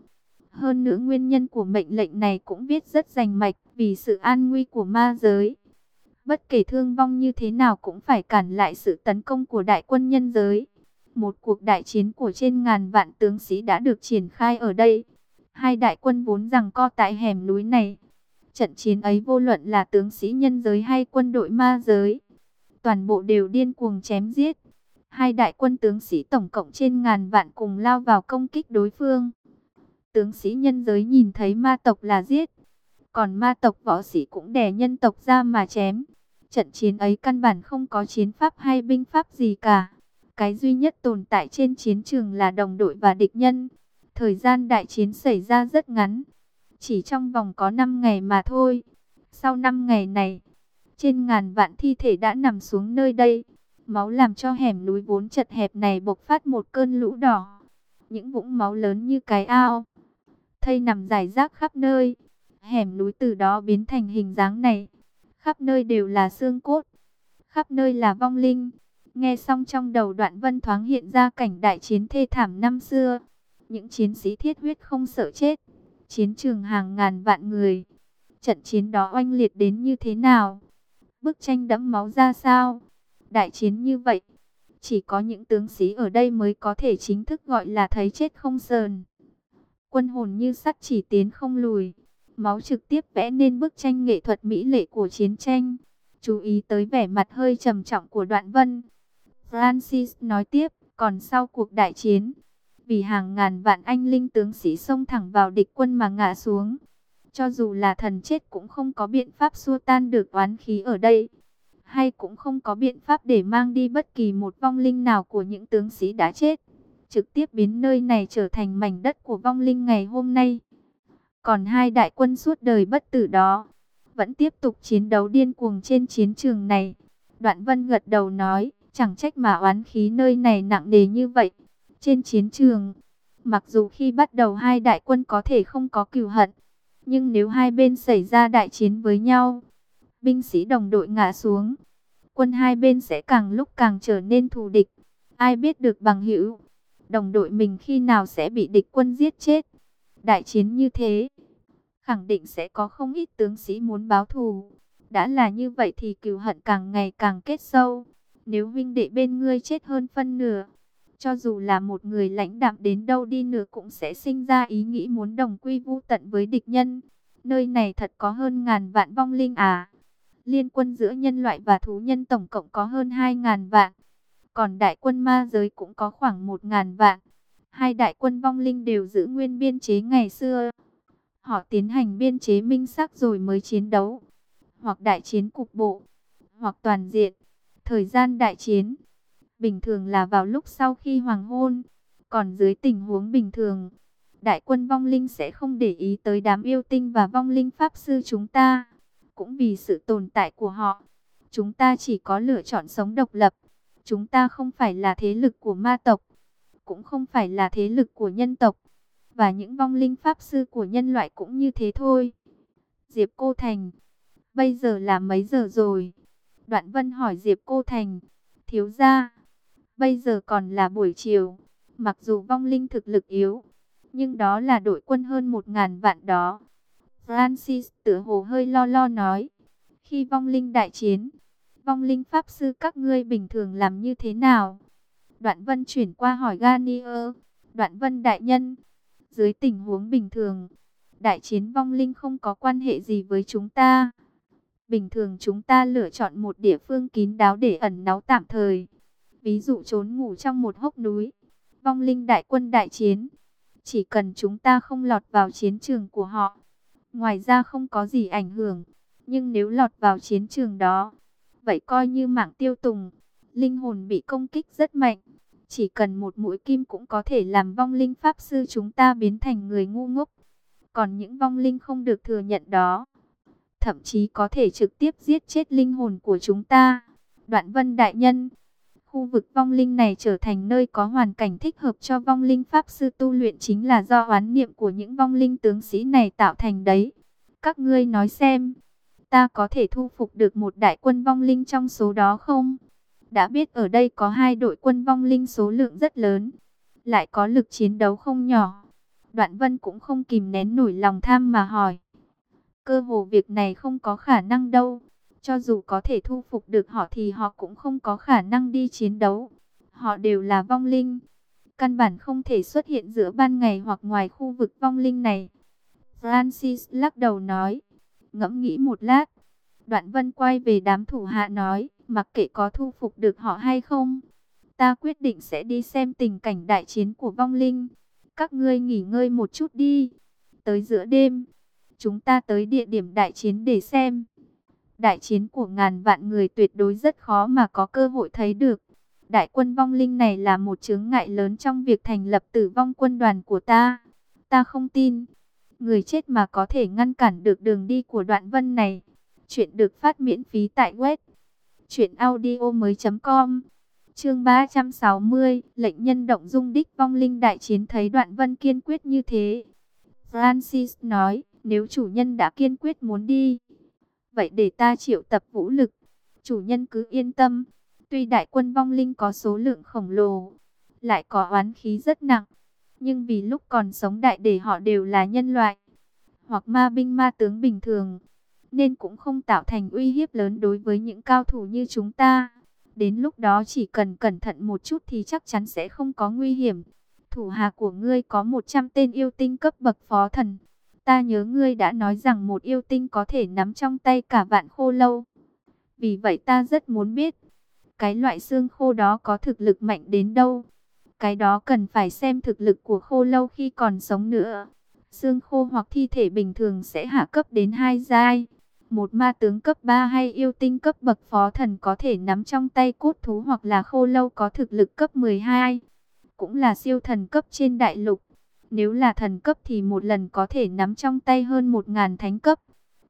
Hơn nữa nguyên nhân của mệnh lệnh này cũng viết rất rành mạch vì sự an nguy của ma giới. Bất kể thương vong như thế nào cũng phải cản lại sự tấn công của đại quân nhân giới. Một cuộc đại chiến của trên ngàn vạn tướng sĩ đã được triển khai ở đây. Hai đại quân vốn rằng co tại hẻm núi này. Trận chiến ấy vô luận là tướng sĩ nhân giới hay quân đội ma giới. Toàn bộ đều điên cuồng chém giết. Hai đại quân tướng sĩ tổng cộng trên ngàn vạn cùng lao vào công kích đối phương tướng sĩ nhân giới nhìn thấy ma tộc là giết. Còn ma tộc võ sĩ cũng đè nhân tộc ra mà chém. Trận chiến ấy căn bản không có chiến pháp hay binh pháp gì cả. Cái duy nhất tồn tại trên chiến trường là đồng đội và địch nhân. Thời gian đại chiến xảy ra rất ngắn. Chỉ trong vòng có 5 ngày mà thôi. Sau 5 ngày này, trên ngàn vạn thi thể đã nằm xuống nơi đây. Máu làm cho hẻm núi vốn chật hẹp này bộc phát một cơn lũ đỏ. Những vũng máu lớn như cái ao. Thây nằm rải rác khắp nơi. Hẻm núi từ đó biến thành hình dáng này. Khắp nơi đều là xương cốt. Khắp nơi là vong linh. Nghe xong trong đầu đoạn vân thoáng hiện ra cảnh đại chiến thê thảm năm xưa. Những chiến sĩ thiết huyết không sợ chết. Chiến trường hàng ngàn vạn người. Trận chiến đó oanh liệt đến như thế nào? Bức tranh đẫm máu ra sao? Đại chiến như vậy, chỉ có những tướng sĩ ở đây mới có thể chính thức gọi là thấy chết không sờn. Quân hồn như sắt chỉ tiến không lùi. Máu trực tiếp vẽ nên bức tranh nghệ thuật mỹ lệ của chiến tranh. Chú ý tới vẻ mặt hơi trầm trọng của đoạn vân. Francis nói tiếp, còn sau cuộc đại chiến, vì hàng ngàn vạn anh linh tướng sĩ xông thẳng vào địch quân mà ngã xuống. Cho dù là thần chết cũng không có biện pháp xua tan được oán khí ở đây. Hay cũng không có biện pháp để mang đi bất kỳ một vong linh nào của những tướng sĩ đã chết. Trực tiếp biến nơi này trở thành mảnh đất của vong linh ngày hôm nay. Còn hai đại quân suốt đời bất tử đó, vẫn tiếp tục chiến đấu điên cuồng trên chiến trường này. Đoạn vân gật đầu nói, chẳng trách mà oán khí nơi này nặng nề như vậy. Trên chiến trường, mặc dù khi bắt đầu hai đại quân có thể không có cừu hận, nhưng nếu hai bên xảy ra đại chiến với nhau, binh sĩ đồng đội ngã xuống, quân hai bên sẽ càng lúc càng trở nên thù địch. Ai biết được bằng hữu, đồng đội mình khi nào sẽ bị địch quân giết chết. Đại chiến như thế, khẳng định sẽ có không ít tướng sĩ muốn báo thù. Đã là như vậy thì cừu hận càng ngày càng kết sâu. Nếu vinh đệ bên ngươi chết hơn phân nửa, cho dù là một người lãnh đạm đến đâu đi nữa cũng sẽ sinh ra ý nghĩ muốn đồng quy vu tận với địch nhân. Nơi này thật có hơn ngàn vạn vong linh à. Liên quân giữa nhân loại và thú nhân tổng cộng có hơn hai ngàn vạn. Còn đại quân ma giới cũng có khoảng một ngàn vạn. Hai đại quân vong linh đều giữ nguyên biên chế ngày xưa. Họ tiến hành biên chế minh sắc rồi mới chiến đấu. Hoặc đại chiến cục bộ. Hoặc toàn diện. Thời gian đại chiến bình thường là vào lúc sau khi hoàng hôn. Còn dưới tình huống bình thường, đại quân vong linh sẽ không để ý tới đám yêu tinh và vong linh pháp sư chúng ta. Cũng vì sự tồn tại của họ, chúng ta chỉ có lựa chọn sống độc lập. Chúng ta không phải là thế lực của ma tộc, cũng không phải là thế lực của nhân tộc. Và những vong linh pháp sư của nhân loại cũng như thế thôi. Diệp Cô Thành, bây giờ là mấy giờ rồi? Đoạn Vân hỏi Diệp Cô Thành, thiếu gia, Bây giờ còn là buổi chiều, mặc dù vong linh thực lực yếu, nhưng đó là đội quân hơn một ngàn vạn đó. Francis tự hồ hơi lo lo nói, khi vong linh đại chiến, vong linh pháp sư các ngươi bình thường làm như thế nào? Đoạn vân chuyển qua hỏi Garnier, đoạn vân đại nhân, dưới tình huống bình thường, đại chiến vong linh không có quan hệ gì với chúng ta. Bình thường chúng ta lựa chọn một địa phương kín đáo để ẩn náu tạm thời ví dụ trốn ngủ trong một hốc núi, vong linh đại quân đại chiến. Chỉ cần chúng ta không lọt vào chiến trường của họ, ngoài ra không có gì ảnh hưởng. Nhưng nếu lọt vào chiến trường đó, vậy coi như mạng tiêu tùng, linh hồn bị công kích rất mạnh. Chỉ cần một mũi kim cũng có thể làm vong linh pháp sư chúng ta biến thành người ngu ngốc. Còn những vong linh không được thừa nhận đó, thậm chí có thể trực tiếp giết chết linh hồn của chúng ta. Đoạn vân đại nhân Khu vực vong linh này trở thành nơi có hoàn cảnh thích hợp cho vong linh pháp sư tu luyện chính là do oán niệm của những vong linh tướng sĩ này tạo thành đấy. Các ngươi nói xem, ta có thể thu phục được một đại quân vong linh trong số đó không? Đã biết ở đây có hai đội quân vong linh số lượng rất lớn, lại có lực chiến đấu không nhỏ. Đoạn vân cũng không kìm nén nổi lòng tham mà hỏi. Cơ hồ việc này không có khả năng đâu. Cho dù có thể thu phục được họ thì họ cũng không có khả năng đi chiến đấu. Họ đều là vong linh. Căn bản không thể xuất hiện giữa ban ngày hoặc ngoài khu vực vong linh này. Francis lắc đầu nói. Ngẫm nghĩ một lát. Đoạn vân quay về đám thủ hạ nói. Mặc kệ có thu phục được họ hay không. Ta quyết định sẽ đi xem tình cảnh đại chiến của vong linh. Các ngươi nghỉ ngơi một chút đi. Tới giữa đêm. Chúng ta tới địa điểm đại chiến để xem. Đại chiến của ngàn vạn người tuyệt đối rất khó mà có cơ hội thấy được. Đại quân vong linh này là một chướng ngại lớn trong việc thành lập tử vong quân đoàn của ta. Ta không tin. Người chết mà có thể ngăn cản được đường đi của đoạn vân này. Chuyện được phát miễn phí tại web. Chuyện audio mới com Chương 360, lệnh nhân động dung đích vong linh đại chiến thấy đoạn vân kiên quyết như thế. Francis nói, nếu chủ nhân đã kiên quyết muốn đi, vậy để ta triệu tập vũ lực. Chủ nhân cứ yên tâm, tuy đại quân vong linh có số lượng khổng lồ, lại có oán khí rất nặng, nhưng vì lúc còn sống đại để họ đều là nhân loại, hoặc ma binh ma tướng bình thường, nên cũng không tạo thành uy hiếp lớn đối với những cao thủ như chúng ta. Đến lúc đó chỉ cần cẩn thận một chút thì chắc chắn sẽ không có nguy hiểm. Thủ hạ của ngươi có 100 tên yêu tinh cấp bậc phó thần. Ta nhớ ngươi đã nói rằng một yêu tinh có thể nắm trong tay cả vạn khô lâu. Vì vậy ta rất muốn biết, cái loại xương khô đó có thực lực mạnh đến đâu. Cái đó cần phải xem thực lực của khô lâu khi còn sống nữa. Xương khô hoặc thi thể bình thường sẽ hạ cấp đến hai giai một ma tướng cấp 3 hay yêu tinh cấp bậc phó thần có thể nắm trong tay cốt thú hoặc là khô lâu có thực lực cấp 12. Cũng là siêu thần cấp trên đại lục. Nếu là thần cấp thì một lần có thể nắm trong tay hơn 1.000 thánh cấp.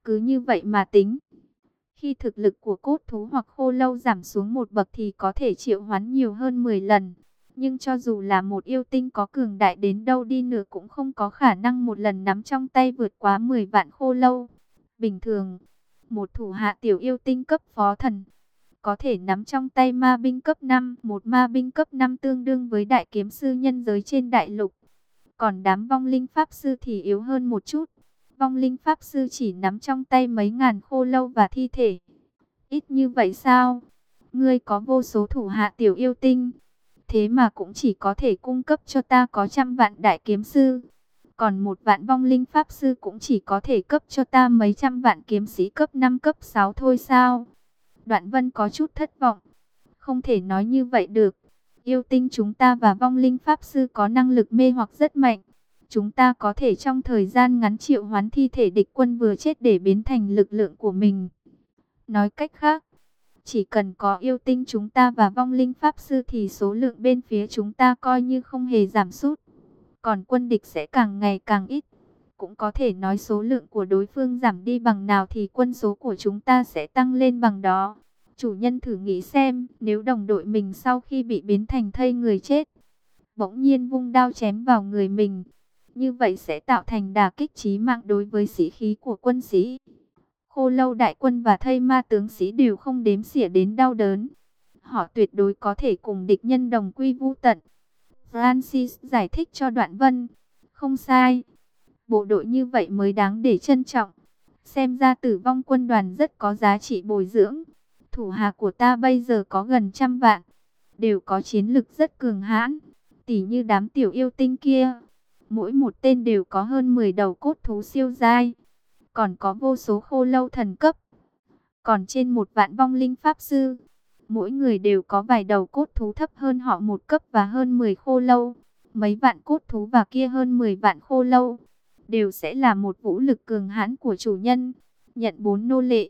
Cứ như vậy mà tính. Khi thực lực của cốt thú hoặc khô lâu giảm xuống một bậc thì có thể triệu hoán nhiều hơn 10 lần. Nhưng cho dù là một yêu tinh có cường đại đến đâu đi nữa cũng không có khả năng một lần nắm trong tay vượt quá 10 vạn khô lâu. Bình thường, một thủ hạ tiểu yêu tinh cấp phó thần. Có thể nắm trong tay ma binh cấp 5, một ma binh cấp 5 tương đương với đại kiếm sư nhân giới trên đại lục. Còn đám vong linh pháp sư thì yếu hơn một chút. Vong linh pháp sư chỉ nắm trong tay mấy ngàn khô lâu và thi thể. Ít như vậy sao? Ngươi có vô số thủ hạ tiểu yêu tinh. Thế mà cũng chỉ có thể cung cấp cho ta có trăm vạn đại kiếm sư còn một vạn vong linh pháp sư cũng chỉ có thể cấp cho ta mấy trăm vạn kiếm sĩ cấp 5 cấp 6 thôi sao? Đoạn vân có chút thất vọng. Không thể nói như vậy được. Yêu tinh chúng ta và vong linh pháp sư có năng lực mê hoặc rất mạnh. Chúng ta có thể trong thời gian ngắn triệu hoán thi thể địch quân vừa chết để biến thành lực lượng của mình. Nói cách khác, chỉ cần có yêu tinh chúng ta và vong linh pháp sư thì số lượng bên phía chúng ta coi như không hề giảm sút còn quân địch sẽ càng ngày càng ít. Cũng có thể nói số lượng của đối phương giảm đi bằng nào thì quân số của chúng ta sẽ tăng lên bằng đó. Chủ nhân thử nghĩ xem, nếu đồng đội mình sau khi bị biến thành thây người chết, bỗng nhiên vung đao chém vào người mình, như vậy sẽ tạo thành đà kích chí mạng đối với sĩ khí của quân sĩ. Khô lâu đại quân và thây ma tướng sĩ đều không đếm xỉa đến đau đớn. Họ tuyệt đối có thể cùng địch nhân đồng quy vu tận. Francis giải thích cho Đoạn Vân. Không sai. Bộ đội như vậy mới đáng để trân trọng. Xem ra tử vong quân đoàn rất có giá trị bồi dưỡng. Thủ hạ của ta bây giờ có gần trăm vạn. Đều có chiến lực rất cường hãn. Tỉ như đám tiểu yêu tinh kia. Mỗi một tên đều có hơn 10 đầu cốt thú siêu dai. Còn có vô số khô lâu thần cấp. Còn trên một vạn vong linh pháp sư mỗi người đều có vài đầu cốt thú thấp hơn họ một cấp và hơn 10 khô lâu. Mấy vạn cốt thú và kia hơn 10 vạn khô lâu, đều sẽ là một vũ lực cường hãn của chủ nhân. Nhận bốn nô lệ,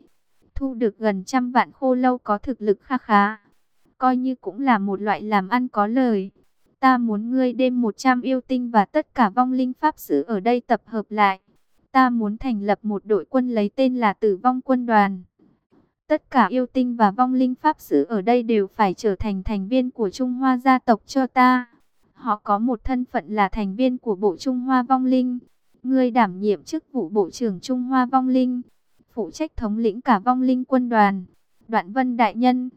thu được gần trăm vạn khô lâu có thực lực kha khá. Coi như cũng là một loại làm ăn có lời. Ta muốn ngươi đem 100 yêu tinh và tất cả vong linh pháp sư ở đây tập hợp lại. Ta muốn thành lập một đội quân lấy tên là Tử Vong Quân Đoàn. Tất cả yêu tinh và vong linh pháp sư ở đây đều phải trở thành thành viên của Trung Hoa gia tộc cho ta. Họ có một thân phận là thành viên của Bộ Trung Hoa Vong Linh. Ngươi đảm nhiệm chức vụ Bộ trưởng Trung Hoa Vong Linh, phụ trách thống lĩnh cả Vong Linh quân đoàn. Đoạn Vân Đại Nhân,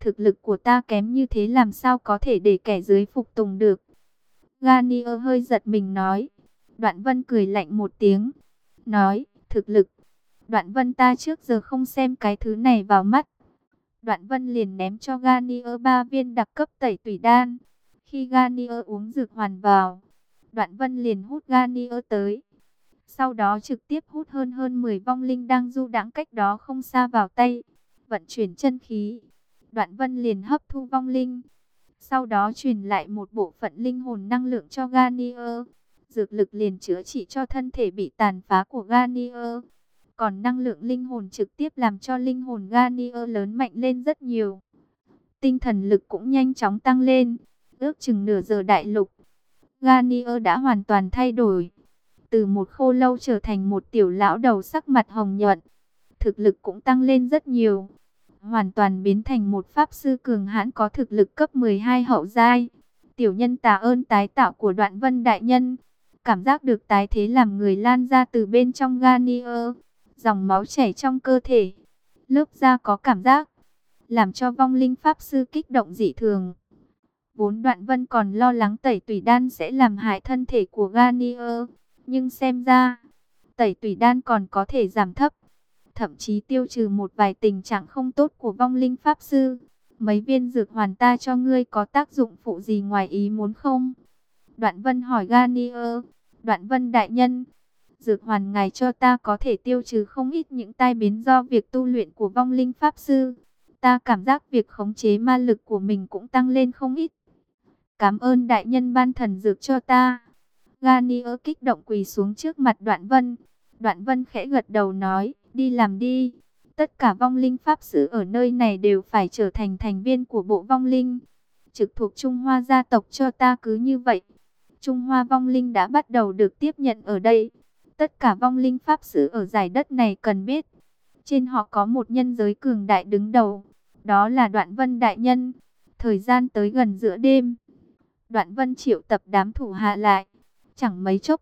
thực lực của ta kém như thế làm sao có thể để kẻ dưới phục tùng được. Garnier hơi giật mình nói. Đoạn Vân cười lạnh một tiếng, nói, thực lực Đoạn vân ta trước giờ không xem cái thứ này vào mắt. Đoạn vân liền ném cho Garnier ba viên đặc cấp tẩy tủy đan. Khi Garnier uống dược hoàn vào, đoạn vân liền hút Garnier tới. Sau đó trực tiếp hút hơn hơn 10 vong linh đang du đãng cách đó không xa vào tay. Vận chuyển chân khí. Đoạn vân liền hấp thu vong linh. Sau đó truyền lại một bộ phận linh hồn năng lượng cho Garnier. Dược lực liền chữa trị cho thân thể bị tàn phá của Garnier. Còn năng lượng linh hồn trực tiếp làm cho linh hồn Garnier lớn mạnh lên rất nhiều. Tinh thần lực cũng nhanh chóng tăng lên. Ước chừng nửa giờ đại lục. Garnier đã hoàn toàn thay đổi từ một khô lâu trở thành một tiểu lão đầu sắc mặt hồng nhuận. Thực lực cũng tăng lên rất nhiều, hoàn toàn biến thành một pháp sư cường hãn có thực lực cấp 12 hậu giai. Tiểu nhân tạ ơn tái tạo của đoạn vân đại nhân. Cảm giác được tái thế làm người lan ra từ bên trong Garnier, Dòng máu chảy trong cơ thể. Lớp da có cảm giác. Làm cho vong linh pháp sư kích động dị thường. Vốn đoạn vân còn lo lắng tẩy tùy đan sẽ làm hại thân thể của Garnier nhưng xem ra, tẩy tùy đan còn có thể giảm thấp. Thậm chí tiêu trừ một vài tình trạng không tốt của vong linh pháp sư. Mấy viên dược hoàn ta cho ngươi có tác dụng phụ gì ngoài ý muốn không? Đoạn vân hỏi Garnier, Đoạn vân đại nhân, dược hoàn ngài cho ta có thể tiêu trừ không ít những tai biến do việc tu luyện của vong linh pháp sư. Ta cảm giác việc khống chế ma lực của mình cũng tăng lên không ít. Cảm ơn đại nhân ban thần dược cho ta. Garnier kích động quỳ xuống trước mặt đoạn vân. Đoạn vân khẽ gật đầu nói, đi làm đi. Tất cả vong linh pháp sư ở nơi này đều phải trở thành thành viên của bộ vong linh. Trực thuộc Trung Hoa gia tộc cho ta cứ như vậy. Trung Hoa vong linh đã bắt đầu được tiếp nhận ở đây. Tất cả vong linh pháp sư ở giải đất này cần biết. Trên họ có một nhân giới cường đại đứng đầu. Đó là Đoạn Vân Đại Nhân. Thời gian tới gần giữa đêm. Đoạn Vân triệu tập đám thủ hạ lại. Chẳng mấy chốc.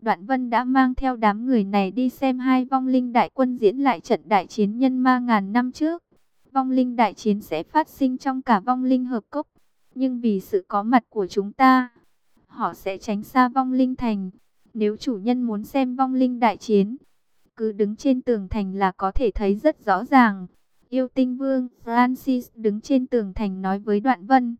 Đoạn Vân đã mang theo đám người này đi xem hai vong linh đại quân diễn lại trận đại chiến nhân ma ngàn năm trước. Vong linh đại chiến sẽ phát sinh trong cả vong linh hợp cốc. Nhưng vì sự có mặt của chúng ta, họ sẽ tránh xa vong linh thành. Nếu chủ nhân muốn xem vong linh đại chiến, cứ đứng trên tường thành là có thể thấy rất rõ ràng. Yêu tinh vương Francis đứng trên tường thành nói với Đoạn Vân.